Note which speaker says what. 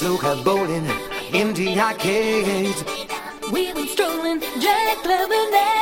Speaker 1: snooker bowling, empty arcades.
Speaker 2: We went strolling, Jack Levin.